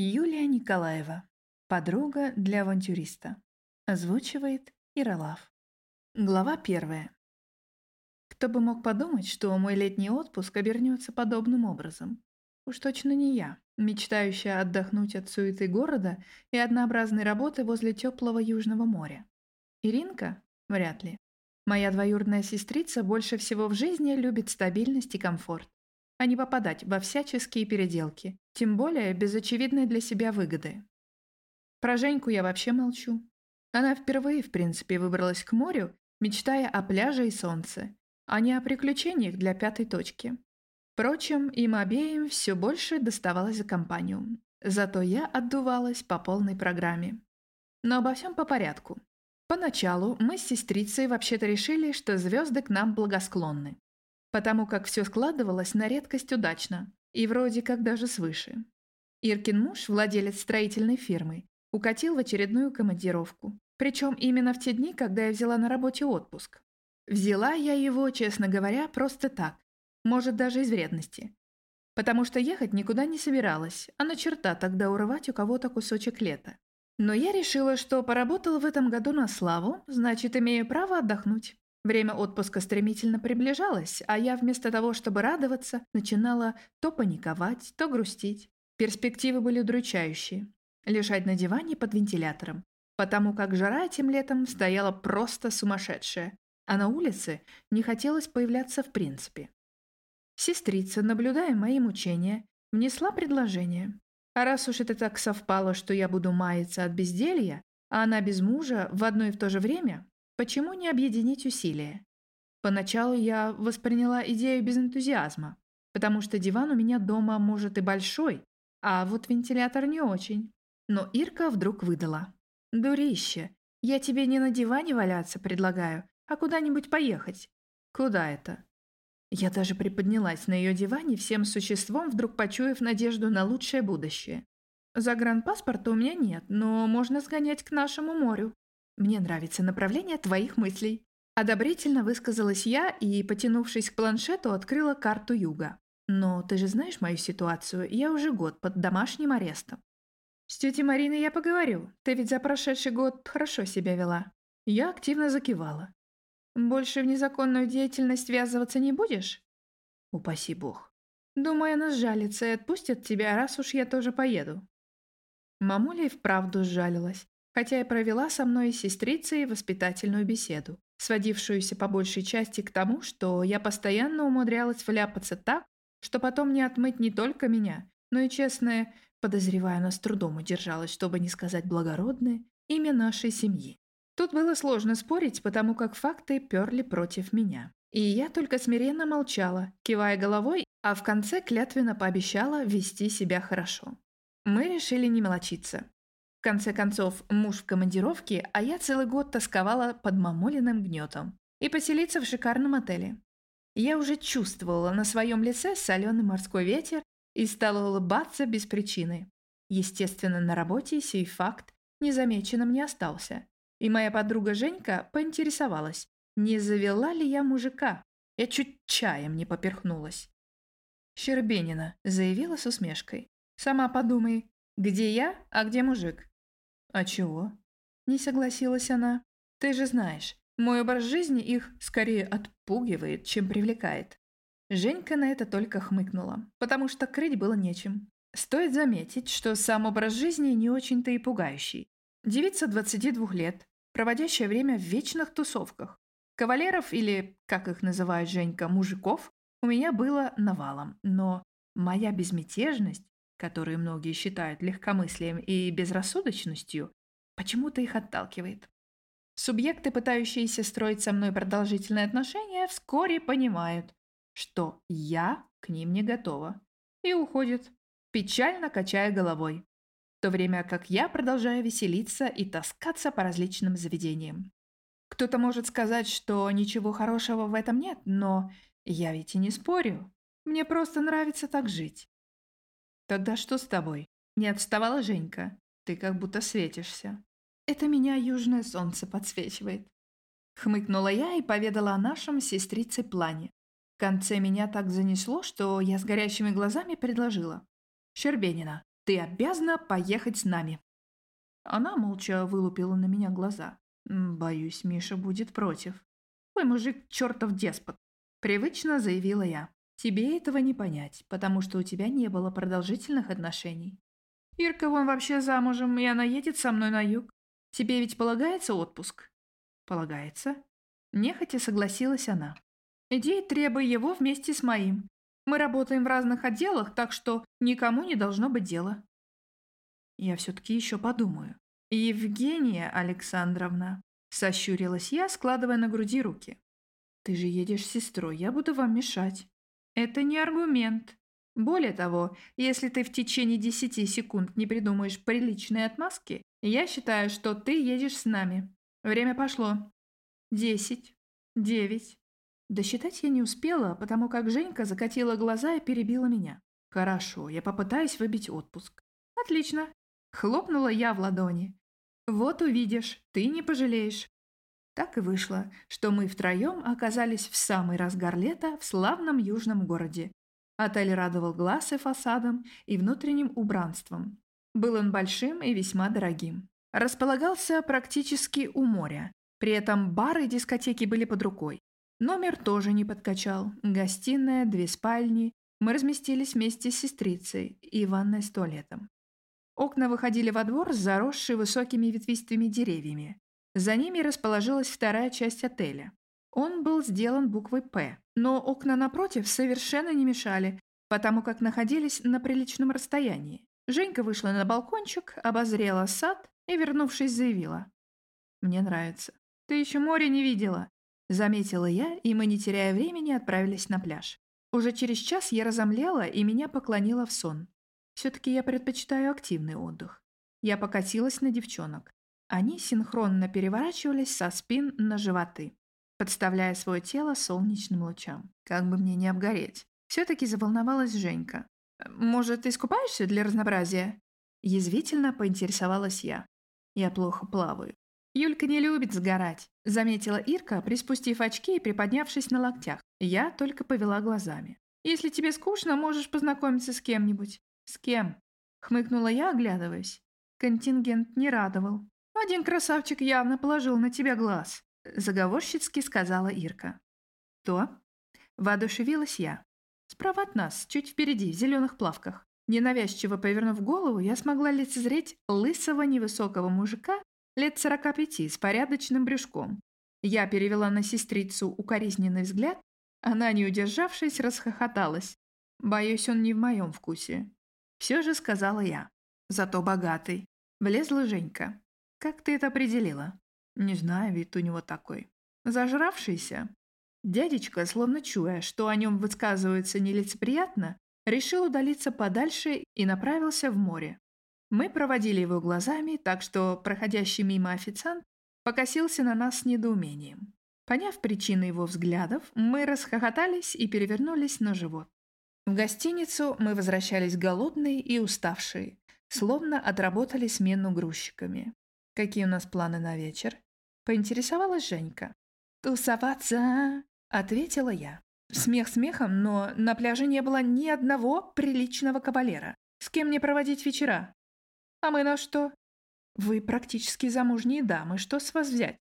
Юлия Николаева. Подруга для авантюриста. Озвучивает Иролав. Глава первая. Кто бы мог подумать, что мой летний отпуск обернется подобным образом? Уж точно не я, мечтающая отдохнуть от суеты города и однообразной работы возле теплого Южного моря. Иринка? Вряд ли. Моя двоюродная сестрица больше всего в жизни любит стабильность и комфорт а не попадать во всяческие переделки, тем более без очевидной для себя выгоды. Про Женьку я вообще молчу. Она впервые, в принципе, выбралась к морю, мечтая о пляже и солнце, а не о приключениях для пятой точки. Впрочем, им обеим все больше доставалось за компанию. Зато я отдувалась по полной программе. Но обо всем по порядку. Поначалу мы с сестрицей вообще-то решили, что звезды к нам благосклонны потому как все складывалось на редкость удачно и вроде как даже свыше. Иркин муж, владелец строительной фирмы, укатил в очередную командировку. Причем именно в те дни, когда я взяла на работе отпуск. Взяла я его, честно говоря, просто так, может даже из вредности. Потому что ехать никуда не собиралась, а на черта тогда урывать у кого-то кусочек лета. Но я решила, что поработала в этом году на славу, значит, имею право отдохнуть. Время отпуска стремительно приближалось, а я вместо того, чтобы радоваться, начинала то паниковать, то грустить. Перспективы были удручающие. Лежать на диване под вентилятором, потому как жара этим летом стояла просто сумасшедшая, а на улице не хотелось появляться в принципе. Сестрица, наблюдая мои мучения, внесла предложение. А раз уж это так совпало, что я буду маяться от безделья, а она без мужа в одно и в то же время, Почему не объединить усилия? Поначалу я восприняла идею без энтузиазма, потому что диван у меня дома может и большой, а вот вентилятор не очень. Но Ирка вдруг выдала. «Дурище, я тебе не на диване валяться предлагаю, а куда-нибудь поехать». «Куда это?» Я даже приподнялась на ее диване всем существом, вдруг почуяв надежду на лучшее будущее. Загранпаспорта у меня нет, но можно сгонять к нашему морю. «Мне нравится направление твоих мыслей». Одобрительно высказалась я и, потянувшись к планшету, открыла карту юга. «Но ты же знаешь мою ситуацию, я уже год под домашним арестом». «С тетей Мариной я поговорю, ты ведь за прошедший год хорошо себя вела». Я активно закивала. «Больше в незаконную деятельность ввязываться не будешь?» «Упаси бог». «Думаю, она сжалится и отпустит тебя, раз уж я тоже поеду». Мамуля и вправду сжалилась хотя и провела со мной и сестрицей воспитательную беседу, сводившуюся по большей части к тому, что я постоянно умудрялась вляпаться так, что потом не отмыть не только меня, но и честное, подозревая, она с трудом удержалась, чтобы не сказать благородное, имя нашей семьи. Тут было сложно спорить, потому как факты перли против меня. И я только смиренно молчала, кивая головой, а в конце клятвенно пообещала вести себя хорошо. Мы решили не мелочиться. В конце концов, муж в командировке, а я целый год тосковала под мамулиным гнетом. И поселиться в шикарном отеле. Я уже чувствовала на своем лице соленый морской ветер и стала улыбаться без причины. Естественно, на работе сей факт незамеченным не остался. И моя подруга Женька поинтересовалась, не завела ли я мужика. Я чуть чаем не поперхнулась. «Щербенина», — заявила с усмешкой. «Сама подумай, где я, а где мужик?» «А чего?» Не согласилась она. «Ты же знаешь, мой образ жизни их скорее отпугивает, чем привлекает». Женька на это только хмыкнула, потому что крыть было нечем. Стоит заметить, что сам образ жизни не очень-то и пугающий. Девица 22 лет, проводящая время в вечных тусовках. Кавалеров или, как их называет Женька, мужиков, у меня было навалом, но моя безмятежность которые многие считают легкомыслием и безрассудочностью, почему-то их отталкивает. Субъекты, пытающиеся строить со мной продолжительные отношения, вскоре понимают, что я к ним не готова, и уходят, печально качая головой, в то время как я продолжаю веселиться и таскаться по различным заведениям. Кто-то может сказать, что ничего хорошего в этом нет, но я ведь и не спорю. Мне просто нравится так жить. «Тогда что с тобой?» Не отставала Женька. «Ты как будто светишься». «Это меня южное солнце подсвечивает». Хмыкнула я и поведала о нашем сестрице плане. В конце меня так занесло, что я с горящими глазами предложила. «Щербенина, Ты обязана поехать с нами. Она молча вылупила на меня глаза. Боюсь, Миша будет против. Ой, мужик, чертов деспот. Привычно заявила я. Тебе этого не понять, потому что у тебя не было продолжительных отношений. Ирка вон вообще замужем, и она едет со мной на юг. Тебе ведь полагается отпуск? Полагается. Нехотя согласилась она. Иди требуй его вместе с моим. Мы работаем в разных отделах, так что никому не должно быть дела. Я все-таки еще подумаю. Евгения Александровна, сощурилась я, складывая на груди руки. Ты же едешь с сестрой, я буду вам мешать. Это не аргумент. Более того, если ты в течение десяти секунд не придумаешь приличные отмазки, я считаю, что ты едешь с нами. Время пошло. Десять. Девять. Досчитать я не успела, потому как Женька закатила глаза и перебила меня. Хорошо, я попытаюсь выбить отпуск. Отлично. Хлопнула я в ладони. Вот увидишь, ты не пожалеешь. Так и вышло, что мы втроем оказались в самый разгар лета в славном южном городе. Отель радовал глаз и фасадом, и внутренним убранством. Был он большим и весьма дорогим. Располагался практически у моря. При этом бары и дискотеки были под рукой. Номер тоже не подкачал. Гостиная, две спальни. Мы разместились вместе с сестрицей и ванной с туалетом. Окна выходили во двор, заросший высокими ветвистыми деревьями. За ними расположилась вторая часть отеля. Он был сделан буквой «П», но окна напротив совершенно не мешали, потому как находились на приличном расстоянии. Женька вышла на балкончик, обозрела сад и, вернувшись, заявила. «Мне нравится. Ты еще море не видела?» Заметила я, и мы, не теряя времени, отправились на пляж. Уже через час я разомлела и меня поклонила в сон. Все-таки я предпочитаю активный отдых. Я покатилась на девчонок. Они синхронно переворачивались со спин на животы, подставляя свое тело солнечным лучам. Как бы мне не обгореть. Все-таки заволновалась Женька. «Может, ты искупаешься для разнообразия?» Язвительно поинтересовалась я. «Я плохо плаваю». «Юлька не любит сгорать», — заметила Ирка, приспустив очки и приподнявшись на локтях. Я только повела глазами. «Если тебе скучно, можешь познакомиться с кем-нибудь». «С кем?» — хмыкнула я, оглядываясь. Контингент не радовал. «Один красавчик явно положил на тебя глаз», — заговорщицки сказала Ирка. «То?» — воодушевилась я. Справа от нас, чуть впереди, в зеленых плавках. Ненавязчиво повернув голову, я смогла лицезреть лысого невысокого мужика лет сорока пяти с порядочным брюшком. Я перевела на сестрицу укоризненный взгляд, она, не удержавшись, расхохоталась. Боюсь, он не в моем вкусе. Все же сказала я. Зато богатый. Влезла Женька. Как ты это определила? Не знаю, вид у него такой. Зажравшийся. Дядечка, словно чуя, что о нем высказывается нелицеприятно, решил удалиться подальше и направился в море. Мы проводили его глазами, так что проходящий мимо официант покосился на нас с недоумением. Поняв причины его взглядов, мы расхохотались и перевернулись на живот. В гостиницу мы возвращались голодные и уставшие, словно отработали смену грузчиками. «Какие у нас планы на вечер?» — поинтересовалась Женька. «Тусоваться!» — ответила я. Смех смехом, но на пляже не было ни одного приличного кавалера. С кем мне проводить вечера? А мы на что? Вы практически замужние дамы, что с вас взять?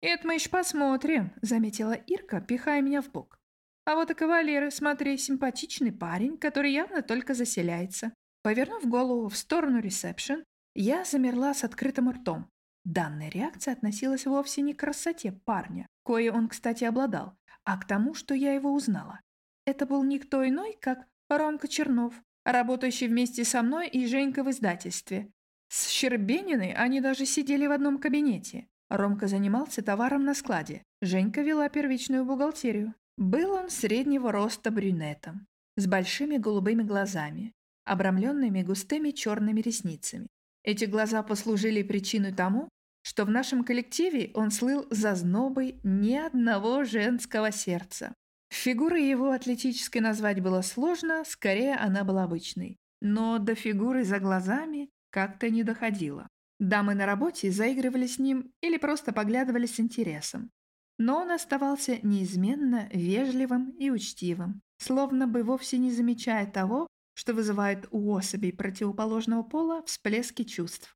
Это мы еще посмотрим, заметила Ирка, пихая меня в бок. А вот и кавалеры, смотри, симпатичный парень, который явно только заселяется. Повернув голову в сторону ресепшн, я замерла с открытым ртом. Данная реакция относилась вовсе не к красоте парня, кое он, кстати, обладал, а к тому, что я его узнала. Это был никто иной, как Ромка Чернов, работающий вместе со мной и Женькой в издательстве. С Щербениной они даже сидели в одном кабинете. Ромка занимался товаром на складе, Женька вела первичную бухгалтерию. Был он среднего роста брюнетом, с большими голубыми глазами, обрамленными густыми черными ресницами. Эти глаза послужили причиной тому, что в нашем коллективе он слыл зазнобой ни одного женского сердца. Фигурой его атлетической назвать было сложно, скорее она была обычной. Но до фигуры за глазами как-то не доходило. Дамы на работе заигрывали с ним или просто поглядывали с интересом но он оставался неизменно вежливым и учтивым, словно бы вовсе не замечая того, что вызывает у особей противоположного пола всплески чувств.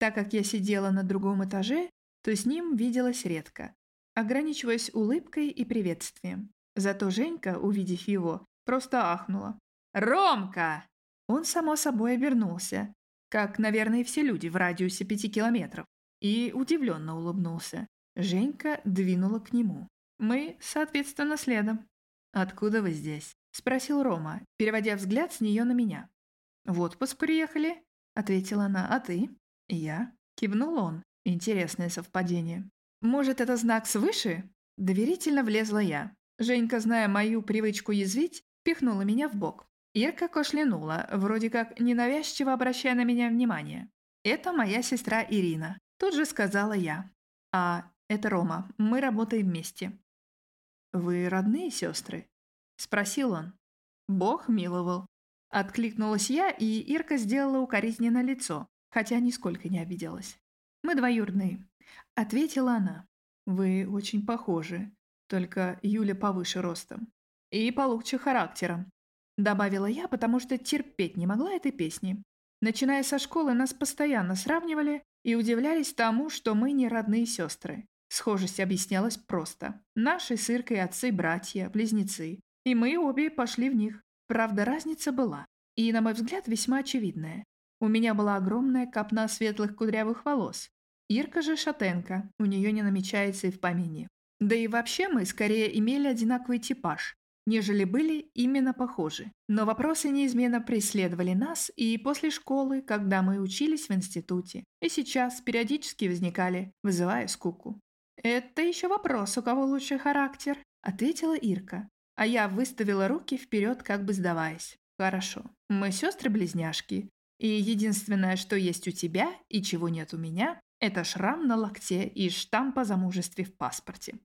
Так как я сидела на другом этаже, то с ним виделась редко, ограничиваясь улыбкой и приветствием. Зато Женька, увидев его, просто ахнула. «Ромка!» Он, само собой, обернулся, как, наверное, все люди в радиусе пяти километров, и удивленно улыбнулся. Женька двинула к нему. Мы, соответственно, следом. «Откуда вы здесь?» – спросил Рома, переводя взгляд с нее на меня. «В отпуск приехали?» – ответила она. «А ты?» «Я?» – кивнул он. Интересное совпадение. «Может, это знак свыше?» Доверительно влезла я. Женька, зная мою привычку язвить, пихнула меня в бок. Ирка кашлянула, вроде как ненавязчиво обращая на меня внимание. «Это моя сестра Ирина», – тут же сказала я. «А, это Рома, мы работаем вместе». «Вы родные сестры?» – спросил он. «Бог миловал». Откликнулась я, и Ирка сделала укоризненное лицо, хотя нисколько не обиделась. «Мы двоюродные», – ответила она. «Вы очень похожи, только Юля повыше ростом. И получше характером», Добавила я, потому что терпеть не могла этой песни. Начиная со школы, нас постоянно сравнивали и удивлялись тому, что мы не родные сестры. Схожесть объяснялась просто. Наши с Иркой отцы, братья, близнецы. И мы обе пошли в них. Правда, разница была. И, на мой взгляд, весьма очевидная. У меня была огромная копна светлых кудрявых волос. Ирка же шатенка, у нее не намечается и в помине. Да и вообще мы скорее имели одинаковый типаж нежели были именно похожи. Но вопросы неизменно преследовали нас и после школы, когда мы учились в институте, и сейчас периодически возникали, вызывая скуку. «Это еще вопрос, у кого лучший характер», — ответила Ирка. А я выставила руки вперед, как бы сдаваясь. «Хорошо, мы сестры-близняшки, и единственное, что есть у тебя и чего нет у меня, это шрам на локте и штамп о замужестве в паспорте».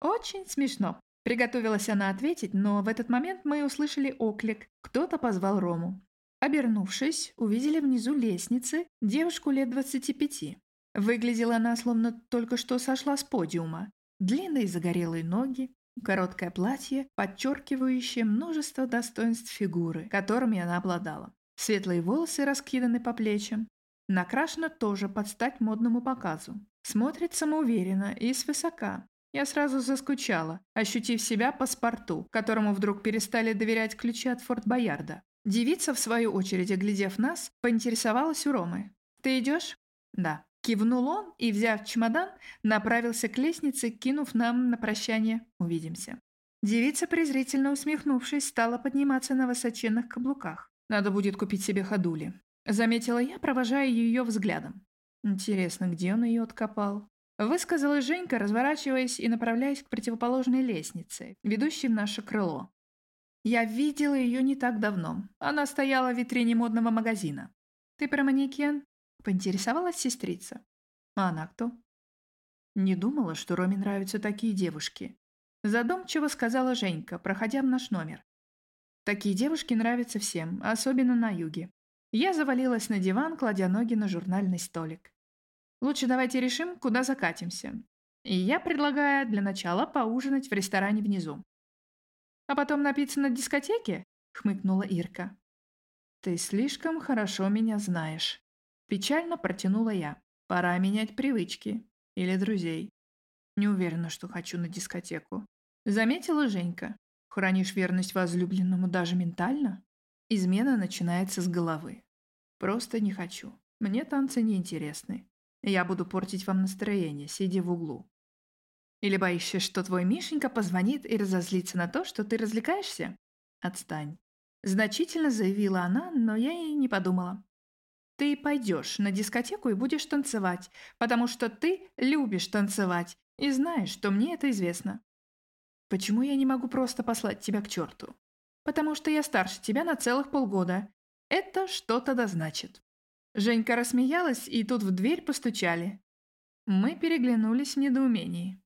Очень смешно. Приготовилась она ответить, но в этот момент мы услышали оклик. Кто-то позвал Рому. Обернувшись, увидели внизу лестницы девушку лет 25. Выглядела она, словно только что сошла с подиума. Длинные загорелые ноги, короткое платье, подчеркивающее множество достоинств фигуры, которыми она обладала. Светлые волосы раскиданы по плечам. Накрашена тоже под стать модному показу. Смотрит самоуверенно и свысока, я сразу заскучала, ощутив себя паспорту, которому вдруг перестали доверять ключи от Форт Боярда. Девица, в свою очередь, оглядев нас, поинтересовалась у Ромы. «Ты идешь?» «Да». Кивнул он и, взяв чемодан, направился к лестнице, кинув нам на прощание «Увидимся». Девица, презрительно усмехнувшись, стала подниматься на высоченных каблуках. «Надо будет купить себе ходули», — заметила я, провожая ее взглядом. Интересно, где он ее откопал? Высказалась Женька, разворачиваясь и направляясь к противоположной лестнице, ведущей в наше крыло. Я видела ее не так давно. Она стояла в витрине модного магазина. «Ты про манекен?» – поинтересовалась сестрица. «А она кто?» Не думала, что Роме нравятся такие девушки. Задумчиво сказала Женька, проходя в наш номер. Такие девушки нравятся всем, особенно на юге. Я завалилась на диван, кладя ноги на журнальный столик. Лучше давайте решим, куда закатимся. И я предлагаю для начала поужинать в ресторане внизу. А потом напиться на дискотеке? Хмыкнула Ирка. Ты слишком хорошо меня знаешь. Печально протянула я. Пора менять привычки. Или друзей. Не уверена, что хочу на дискотеку. Заметила Женька. Хранишь верность возлюбленному даже ментально? Измена начинается с головы. Просто не хочу. Мне танцы не интересны. Я буду портить вам настроение, сидя в углу. Или боишься, что твой Мишенька позвонит и разозлится на то, что ты развлекаешься? Отстань. Значительно заявила она, но я и не подумала. Ты пойдешь на дискотеку и будешь танцевать, потому что ты любишь танцевать и знаешь, что мне это известно. Почему я не могу просто послать тебя к черту? Потому что я старше тебя на целых полгода. Это что-то да значит. Женька рассмеялась, и тут в дверь постучали. Мы переглянулись в недоумении.